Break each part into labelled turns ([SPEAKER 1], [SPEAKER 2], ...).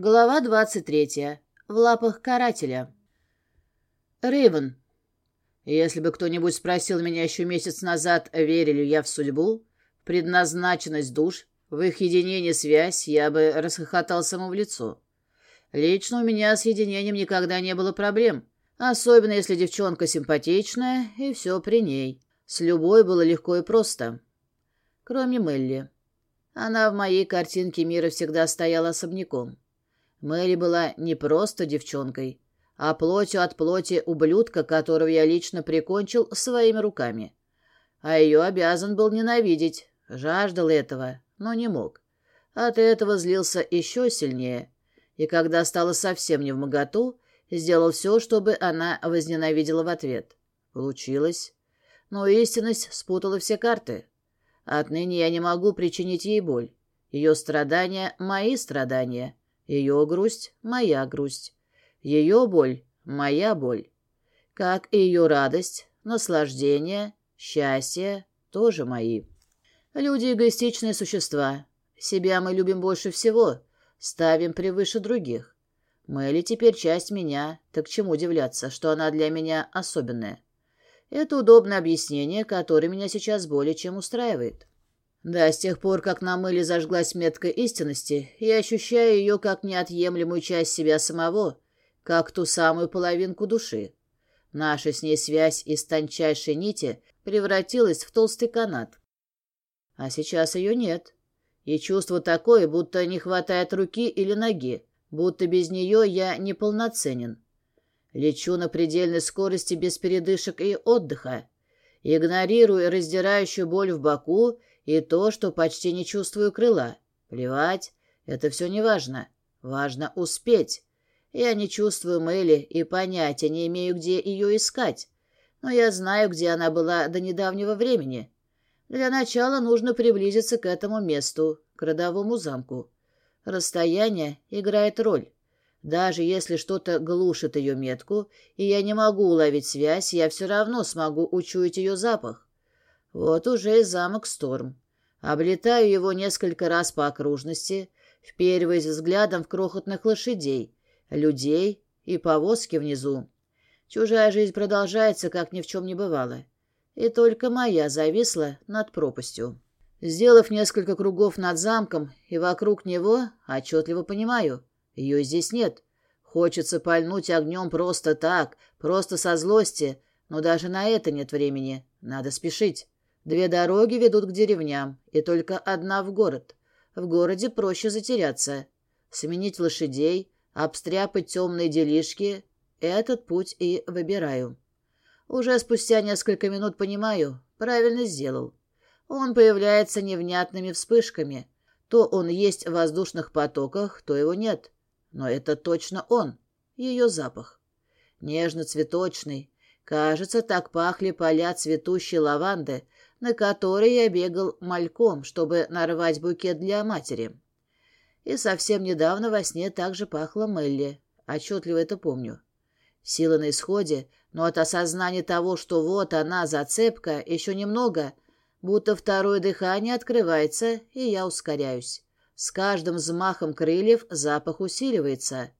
[SPEAKER 1] Глава двадцать третья. В лапах карателя. Рейвен. Если бы кто-нибудь спросил меня еще месяц назад, верю ли я в судьбу, в предназначенность душ, в их единение связь, я бы расхохотался ему в лицо. Лично у меня с единением никогда не было проблем, особенно если девчонка симпатичная, и все при ней. С любой было легко и просто. Кроме Мелли. Она в моей картинке мира всегда стояла особняком. Мэри была не просто девчонкой, а плотью от плоти ублюдка, которого я лично прикончил своими руками. А ее обязан был ненавидеть, жаждал этого, но не мог. От этого злился еще сильнее, и когда стало совсем не в моготу, сделал все, чтобы она возненавидела в ответ. Получилось. Но истинность спутала все карты. Отныне я не могу причинить ей боль. Ее страдания — мои страдания. Ее грусть — моя грусть. Ее боль — моя боль. Как и ее радость, наслаждение, счастье — тоже мои. Люди — эгоистичные существа. Себя мы любим больше всего, ставим превыше других. Мэлли теперь часть меня, так чему удивляться, что она для меня особенная? Это удобное объяснение, которое меня сейчас более чем устраивает. Да, с тех пор, как на мыле зажглась метка истинности, я ощущаю ее как неотъемлемую часть себя самого, как ту самую половинку души. Наша с ней связь из тончайшей нити превратилась в толстый канат. А сейчас ее нет. И чувство такое, будто не хватает руки или ноги, будто без нее я неполноценен. Лечу на предельной скорости без передышек и отдыха, игнорируя раздирающую боль в боку и то, что почти не чувствую крыла. Плевать, это все не важно. Важно успеть. Я не чувствую Мэли и понятия не имею, где ее искать. Но я знаю, где она была до недавнего времени. Для начала нужно приблизиться к этому месту, к родовому замку. Расстояние играет роль. Даже если что-то глушит ее метку, и я не могу уловить связь, я все равно смогу учуять ее запах. Вот уже и замок Сторм. Облетаю его несколько раз по окружности, впервые взглядом в крохотных лошадей, людей и повозки внизу. Чужая жизнь продолжается, как ни в чем не бывало. И только моя зависла над пропастью. Сделав несколько кругов над замком и вокруг него, отчетливо понимаю, ее здесь нет. Хочется пальнуть огнем просто так, просто со злости, но даже на это нет времени. Надо спешить. Две дороги ведут к деревням, и только одна в город. В городе проще затеряться. Сменить лошадей, обстряпать темные делишки — этот путь и выбираю. Уже спустя несколько минут понимаю, правильно сделал. Он появляется невнятными вспышками. То он есть в воздушных потоках, то его нет. Но это точно он, ее запах. Нежно-цветочный. Кажется, так пахли поля цветущей лаванды, на которой я бегал мальком, чтобы нарвать букет для матери. И совсем недавно во сне также пахло Мелли. Отчетливо это помню. Сила на исходе, но от осознания того, что вот она, зацепка, еще немного, будто второе дыхание открывается, и я ускоряюсь. С каждым взмахом крыльев запах усиливается.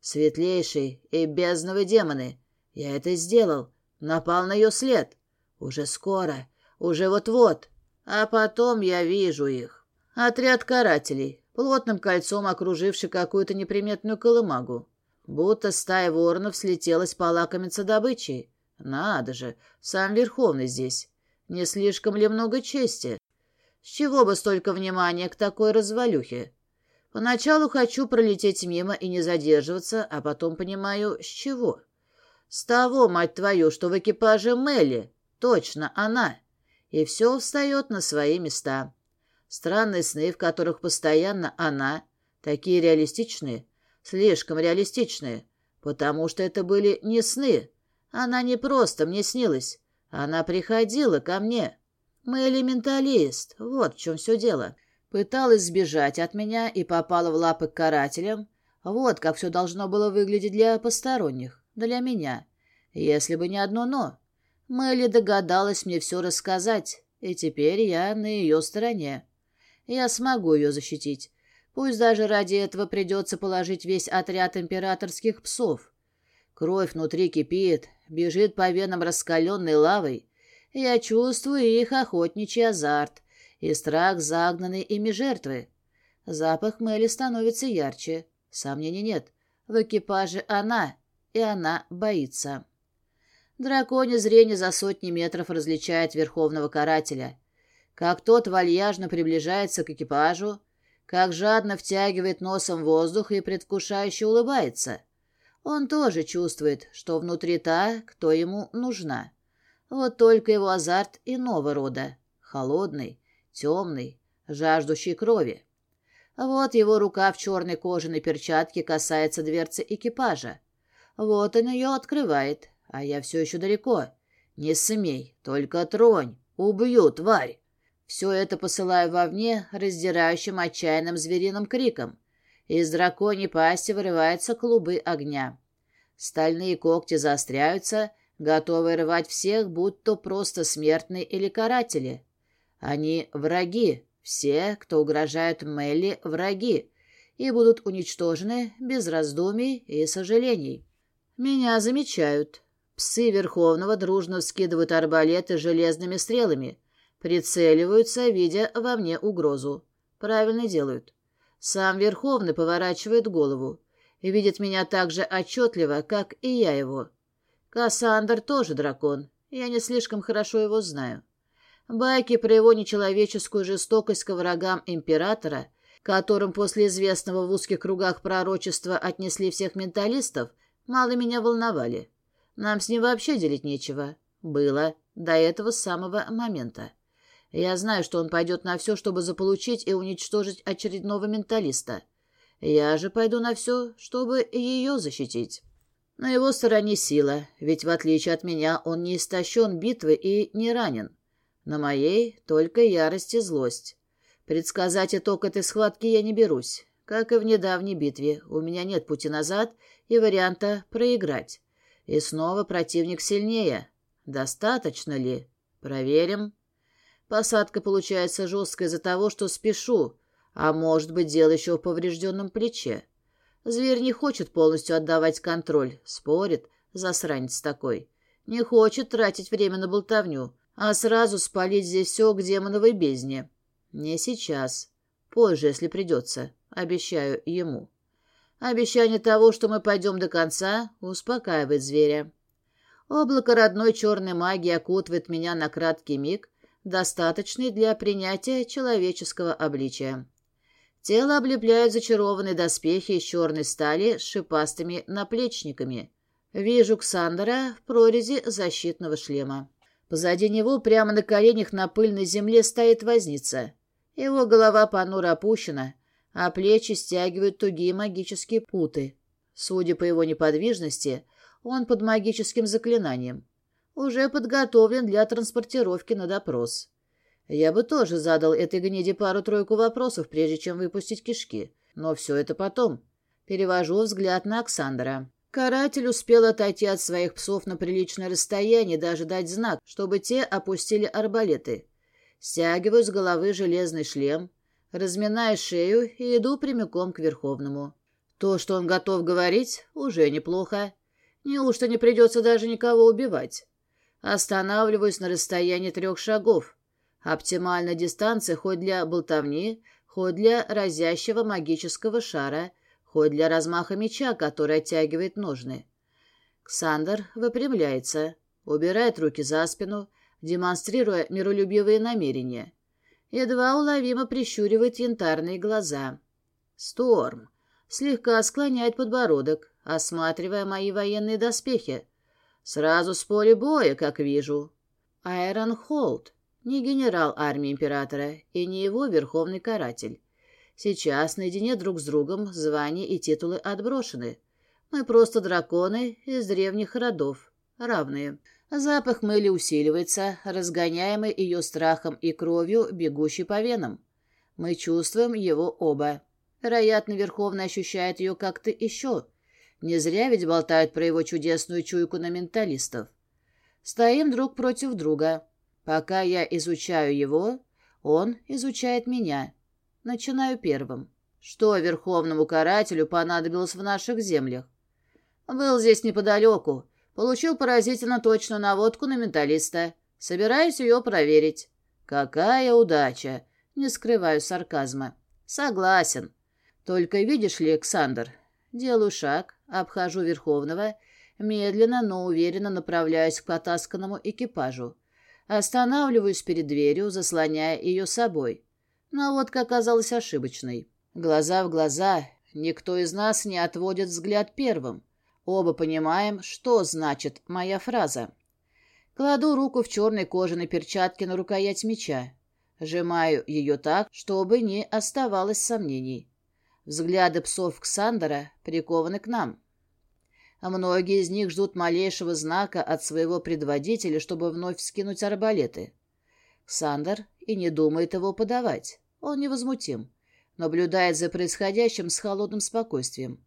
[SPEAKER 1] Светлейший и бездновые демоны. Я это сделал. Напал на ее след. Уже скоро. Уже вот-вот. А потом я вижу их. Отряд карателей, плотным кольцом окруживший какую-то неприметную колымагу. Будто стая воронов слетелась полакомиться добычей. Надо же, сам Верховный здесь. Не слишком ли много чести? С чего бы столько внимания к такой развалюхе? Поначалу хочу пролететь мимо и не задерживаться, а потом понимаю, с чего. С того, мать твою, что в экипаже Мелли. Точно, она и все встает на свои места. Странные сны, в которых постоянно она, такие реалистичные, слишком реалистичные, потому что это были не сны. Она не просто мне снилась, она приходила ко мне. Мы элементалист, вот в чем все дело. Пыталась сбежать от меня и попала в лапы к карателям. Вот как все должно было выглядеть для посторонних, для меня. Если бы не одно «но». Мэлли догадалась мне все рассказать, и теперь я на ее стороне. Я смогу ее защитить. Пусть даже ради этого придется положить весь отряд императорских псов. Кровь внутри кипит, бежит по венам раскаленной лавой. Я чувствую их охотничий азарт и страх загнанной ими жертвы. Запах Мэли становится ярче. Сомнений нет. В экипаже она, и она боится. Драконе зрение за сотни метров различает верховного карателя. Как тот вальяжно приближается к экипажу, как жадно втягивает носом воздух и предвкушающе улыбается. Он тоже чувствует, что внутри та, кто ему нужна. Вот только его азарт иного рода. Холодный, темный, жаждущий крови. Вот его рука в черной кожаной перчатке касается дверцы экипажа. Вот он ее открывает, а я все еще далеко. Не смей, только тронь. Убью, тварь. Все это посылаю вовне раздирающим отчаянным звериным криком. Из драконьей пасти вырываются клубы огня. Стальные когти заостряются, готовые рвать всех, будь то просто смертные или каратели. Они враги, все, кто угрожает Мелли, враги, и будут уничтожены без раздумий и сожалений. Меня замечают. Псы Верховного дружно вскидывают арбалеты железными стрелами, прицеливаются, видя во мне угрозу. Правильно делают. Сам Верховный поворачивает голову и видит меня так же отчетливо, как и я его. Кассандр тоже дракон, я не слишком хорошо его знаю. Байки про его нечеловеческую жестокость к врагам императора, которым после известного в узких кругах пророчества отнесли всех менталистов, мало меня волновали. Нам с ним вообще делить нечего. Было. До этого самого момента. Я знаю, что он пойдет на все, чтобы заполучить и уничтожить очередного менталиста. Я же пойду на все, чтобы ее защитить. На его стороне сила, ведь в отличие от меня он не истощен битвы и не ранен. На моей только ярость и злость. Предсказать итог этой схватки я не берусь. Как и в недавней битве, у меня нет пути назад и варианта проиграть. И снова противник сильнее. Достаточно ли? Проверим. Посадка получается жесткая из-за того, что спешу, а может быть, дело еще в поврежденном плече. Зверь не хочет полностью отдавать контроль, спорит, засранец такой. Не хочет тратить время на болтовню, а сразу спалить здесь все к демоновой бездне. Не сейчас. Позже, если придется. Обещаю ему. Обещание того, что мы пойдем до конца, успокаивает зверя. Облако родной черной магии окутывает меня на краткий миг, достаточный для принятия человеческого обличия. Тело облепляют зачарованные доспехи из черной стали с шипастыми наплечниками. Вижу Ксандера в прорези защитного шлема. Позади него, прямо на коленях на пыльной земле, стоит возница. Его голова понуро опущена, а плечи стягивают тугие магические путы. Судя по его неподвижности, он под магическим заклинанием. Уже подготовлен для транспортировки на допрос. Я бы тоже задал этой гниде пару-тройку вопросов, прежде чем выпустить кишки. Но все это потом. Перевожу взгляд на Оксандра. Каратель успел отойти от своих псов на приличное расстояние, даже дать знак, чтобы те опустили арбалеты. Стягиваю с головы железный шлем, разминаю шею и иду прямиком к Верховному. То, что он готов говорить, уже неплохо. Неужто не придется даже никого убивать? Останавливаюсь на расстоянии трех шагов. Оптимальная дистанция хоть для болтовни, хоть для разящего магического шара — хоть для размаха меча, который оттягивает ножны. Ксандр выпрямляется, убирает руки за спину, демонстрируя миролюбивые намерения. Едва уловимо прищуривает янтарные глаза. Сторм слегка склоняет подбородок, осматривая мои военные доспехи. Сразу с поля боя, как вижу. Айрон Холт, не генерал армии императора и не его верховный каратель. Сейчас наедине друг с другом звания и титулы отброшены. Мы просто драконы из древних родов, равные. Запах мыли усиливается, разгоняемый ее страхом и кровью, бегущей по венам. Мы чувствуем его оба. Вероятно, Верховный ощущает ее как-то еще. Не зря ведь болтают про его чудесную чуйку на менталистов. Стоим друг против друга. Пока я изучаю его, он изучает меня. Начинаю первым. Что верховному карателю понадобилось в наших землях? Был здесь неподалеку. Получил поразительно точную наводку на менталиста. Собираюсь ее проверить. Какая удача! Не скрываю сарказма. Согласен. Только видишь ли, Александр, делаю шаг, обхожу Верховного, медленно, но уверенно направляюсь к потасканному экипажу. Останавливаюсь перед дверью, заслоняя ее собой. Наводка оказалась ошибочной. Глаза в глаза, никто из нас не отводит взгляд первым. Оба понимаем, что значит моя фраза. Кладу руку в черной кожаной перчатке на рукоять меча. Сжимаю ее так, чтобы не оставалось сомнений. Взгляды псов Ксандера прикованы к нам. Многие из них ждут малейшего знака от своего предводителя, чтобы вновь скинуть арбалеты. Ксандер и не думает его подавать. Он невозмутим. Наблюдает за происходящим с холодным спокойствием.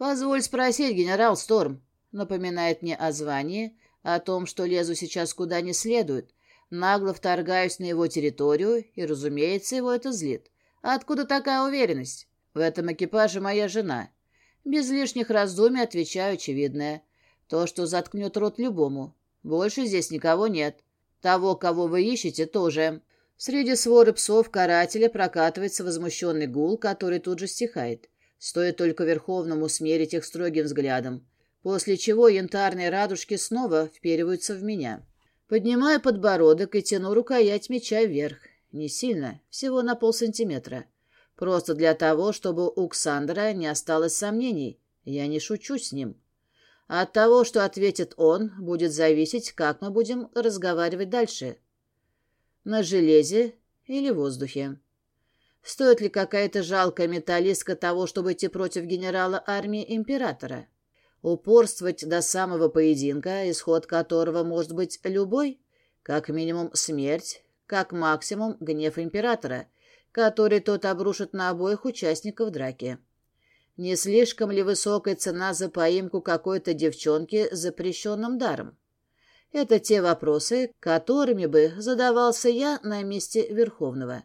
[SPEAKER 1] «Позволь спросить, генерал Сторм», — напоминает мне о звании, о том, что лезу сейчас куда не следует, нагло вторгаюсь на его территорию, и, разумеется, его это злит. Откуда такая уверенность? В этом экипаже моя жена. Без лишних раздумий отвечаю очевидное. То, что заткнет рот любому. Больше здесь никого нет. Того, кого вы ищете, тоже. Среди своры псов карателя прокатывается возмущенный гул, который тут же стихает. Стоит только Верховному смерить их строгим взглядом. После чего янтарные радужки снова впериваются в меня. Поднимаю подбородок и тяну рукоять меча вверх. Не сильно, всего на полсантиметра. Просто для того, чтобы у Ксандра не осталось сомнений. Я не шучу с ним. От того, что ответит он, будет зависеть, как мы будем разговаривать дальше. На железе или воздухе. Стоит ли какая-то жалкая металлистка того, чтобы идти против генерала армии императора? Упорствовать до самого поединка, исход которого может быть любой, как минимум смерть, как максимум гнев императора, который тот обрушит на обоих участников драки. Не слишком ли высокая цена за поимку какой-то девчонки с запрещенным даром? Это те вопросы, которыми бы задавался я на месте Верховного.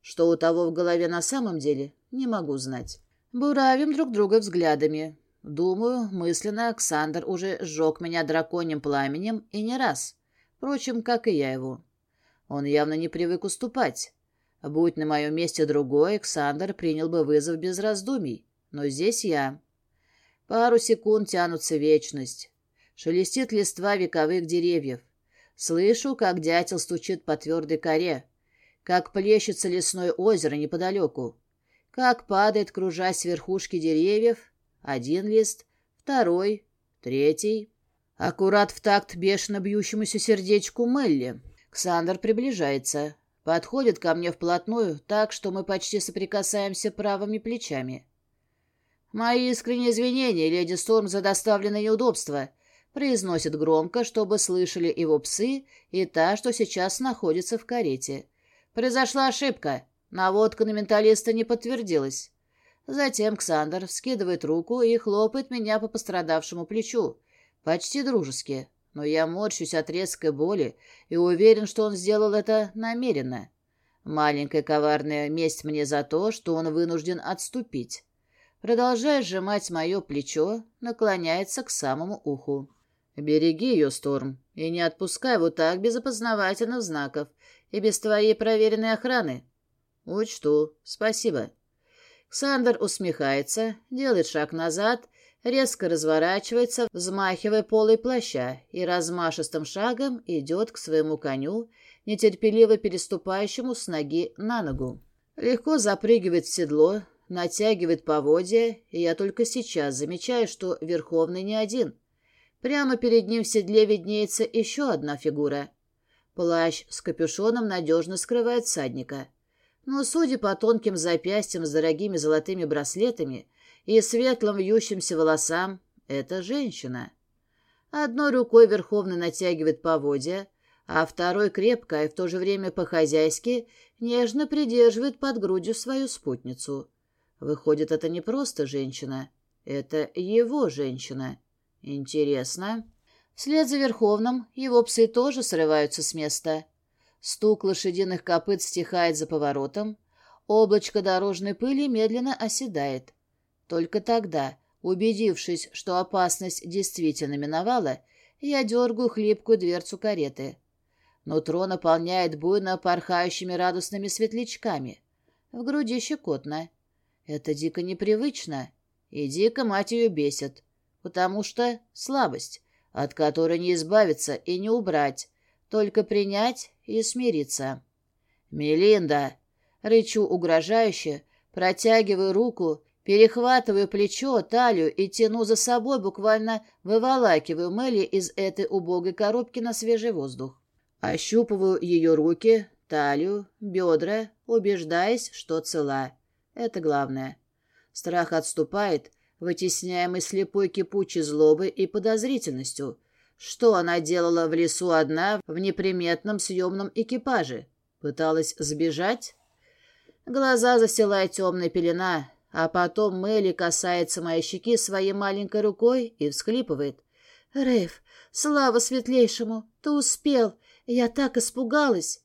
[SPEAKER 1] Что у того в голове на самом деле, не могу знать. Буравим друг друга взглядами. Думаю, мысленно Александр уже сжег меня драконьим пламенем и не раз. Впрочем, как и я его. Он явно не привык уступать. Будь на моем месте другой, Александр принял бы вызов без раздумий. Но здесь я. Пару секунд тянутся вечность. Шелестит листва вековых деревьев. Слышу, как дятел стучит по твердой коре. Как плещется лесное озеро неподалеку. Как падает, кружась верхушки деревьев, один лист, второй, третий. Аккурат в такт бешено бьющемуся сердечку Мелли. Ксандр приближается. Подходит ко мне вплотную, так что мы почти соприкасаемся правыми плечами. «Мои искренние извинения, леди Сторм, за доставленное неудобство», произносит громко, чтобы слышали его псы и та, что сейчас находится в карете. «Произошла ошибка. Наводка на менталиста не подтвердилась. Затем Ксандр вскидывает руку и хлопает меня по пострадавшему плечу. Почти дружески, но я морщусь от резкой боли и уверен, что он сделал это намеренно. Маленькая коварная месть мне за то, что он вынужден отступить. Продолжая сжимать мое плечо, наклоняется к самому уху. «Береги ее, Сторм, и не отпускай вот так без опознавательных знаков и без твоей проверенной охраны». «Учту. Спасибо». Ксандр усмехается, делает шаг назад, резко разворачивается, взмахивая полой плаща, и размашистым шагом идет к своему коню, нетерпеливо переступающему с ноги на ногу. Легко запрыгивает в седло, натягивает поводья, и я только сейчас замечаю, что Верховный не один. Прямо перед ним в седле виднеется еще одна фигура. Плащ с капюшоном надежно скрывает всадника но, судя по тонким запястьям с дорогими золотыми браслетами и светлым вьющимся волосам, это женщина. Одной рукой Верховный натягивает поводья, а второй крепко и в то же время по-хозяйски нежно придерживает под грудью свою спутницу. Выходит, это не просто женщина, это его женщина. Интересно. Вслед за Верховным его псы тоже срываются с места — Стук лошадиных копыт стихает за поворотом. Облачко дорожной пыли медленно оседает. Только тогда, убедившись, что опасность действительно миновала, я дергаю хлипкую дверцу кареты. Нутро наполняет буйно порхающими радостными светлячками. В груди щекотно. Это дико непривычно. И дико мать ее бесит. Потому что слабость, от которой не избавиться и не убрать, только принять и смириться. «Мелинда!» — рычу угрожающе, протягиваю руку, перехватываю плечо, талию и тяну за собой, буквально выволакиваю Мелли из этой убогой коробки на свежий воздух. Ощупываю ее руки, талию, бедра, убеждаясь, что цела. Это главное. Страх отступает, вытесняемый слепой кипучей злобой и подозрительностью. Что она делала в лесу одна в неприметном съемном экипаже? Пыталась сбежать? Глаза застилает темная пелена, а потом Мелли касается моей щеки своей маленькой рукой и всхлипывает. «Рейв, слава светлейшему, ты успел! Я так испугалась!»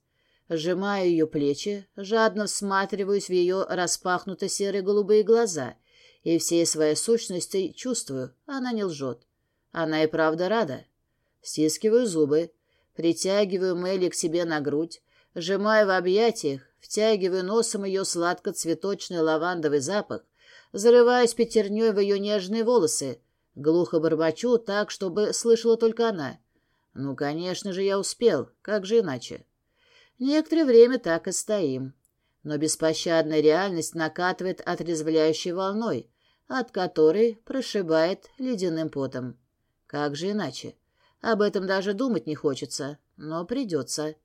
[SPEAKER 1] Сжимаю ее плечи, жадно всматриваюсь в ее распахнуто серые голубые глаза и всей своей сущностью чувствую, она не лжет. Она и правда рада. Стискиваю зубы, притягиваю Мелли к себе на грудь, сжимаю в объятиях, втягиваю носом ее сладко-цветочный лавандовый запах, зарываюсь пятерней в ее нежные волосы, глухо бормочу так, чтобы слышала только она. Ну, конечно же, я успел, как же иначе? Некоторое время так и стоим. Но беспощадная реальность накатывает отрезвляющей волной, от которой прошибает ледяным потом. Как же иначе? Об этом даже думать не хочется, но придется.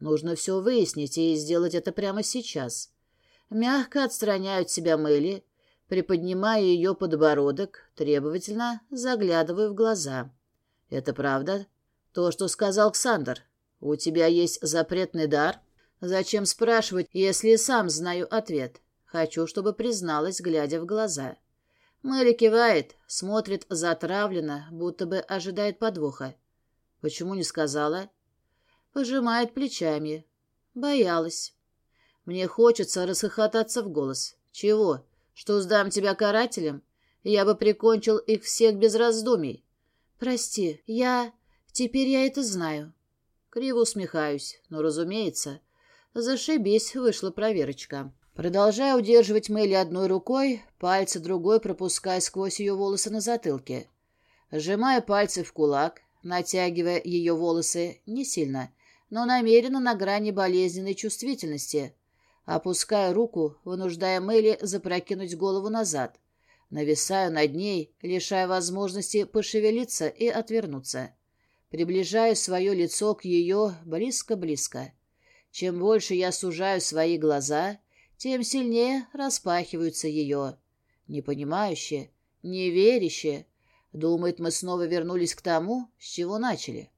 [SPEAKER 1] Нужно все выяснить и сделать это прямо сейчас. Мягко отстраняю от себя Мэлли, приподнимаю ее подбородок, требовательно заглядываю в глаза. Это правда? То, что сказал Ксандр. У тебя есть запретный дар? Зачем спрашивать, если сам знаю ответ? Хочу, чтобы призналась, глядя в глаза. Мэри кивает, смотрит затравленно, будто бы ожидает подвоха. Почему не сказала? Пожимает плечами. Боялась. Мне хочется расхохотаться в голос. Чего? Что сдам тебя карателям? Я бы прикончил их всех без раздумий. Прости, я... Теперь я это знаю. Криво усмехаюсь, но, разумеется, зашибись, вышла проверочка. Продолжая удерживать Мелли одной рукой, пальцы другой пропуская сквозь ее волосы на затылке. Сжимая пальцы в кулак, натягивая ее волосы не сильно, но намеренно на грани болезненной чувствительности. Опуская руку, вынуждая Мелли запрокинуть голову назад. Нависаю над ней, лишая возможности пошевелиться и отвернуться. Приближаю свое лицо к ее близко-близко. Чем больше я сужаю свои глаза, тем сильнее распахиваются ее. Непонимающие, неверящие. Думает, мы снова вернулись к тому, с чего начали.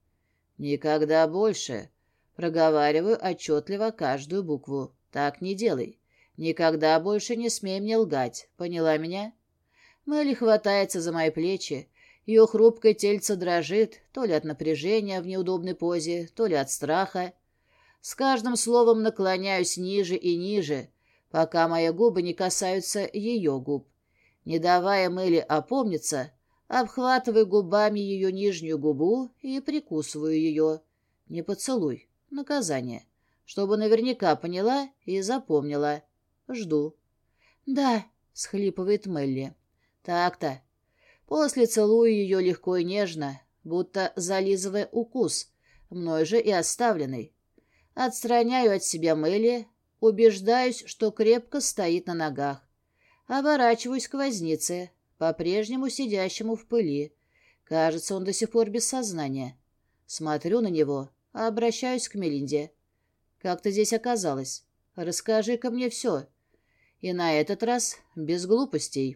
[SPEAKER 1] Никогда больше. Проговариваю отчетливо каждую букву. Так не делай. Никогда больше не смей мне лгать. Поняла меня? Мэлли хватается за мои плечи. Ее хрупкое тельце дрожит, то ли от напряжения в неудобной позе, то ли от страха. С каждым словом наклоняюсь ниже и ниже, пока мои губы не касаются ее губ. Не давая Мэлли опомниться, обхватываю губами ее нижнюю губу и прикусываю ее. Не поцелуй. Наказание. Чтобы наверняка поняла и запомнила. Жду. «Да», — схлипывает Мелли. «Так-то». После целую ее легко и нежно, будто зализывая укус, мной же и оставленный. Отстраняю от себя Мелли, Убеждаюсь, что крепко стоит на ногах. Оборачиваюсь к вознице, по-прежнему сидящему в пыли. Кажется, он до сих пор без сознания. Смотрю на него, обращаюсь к Мелинде. «Как ты здесь оказалась? Расскажи-ка мне все». И на этот раз без глупостей.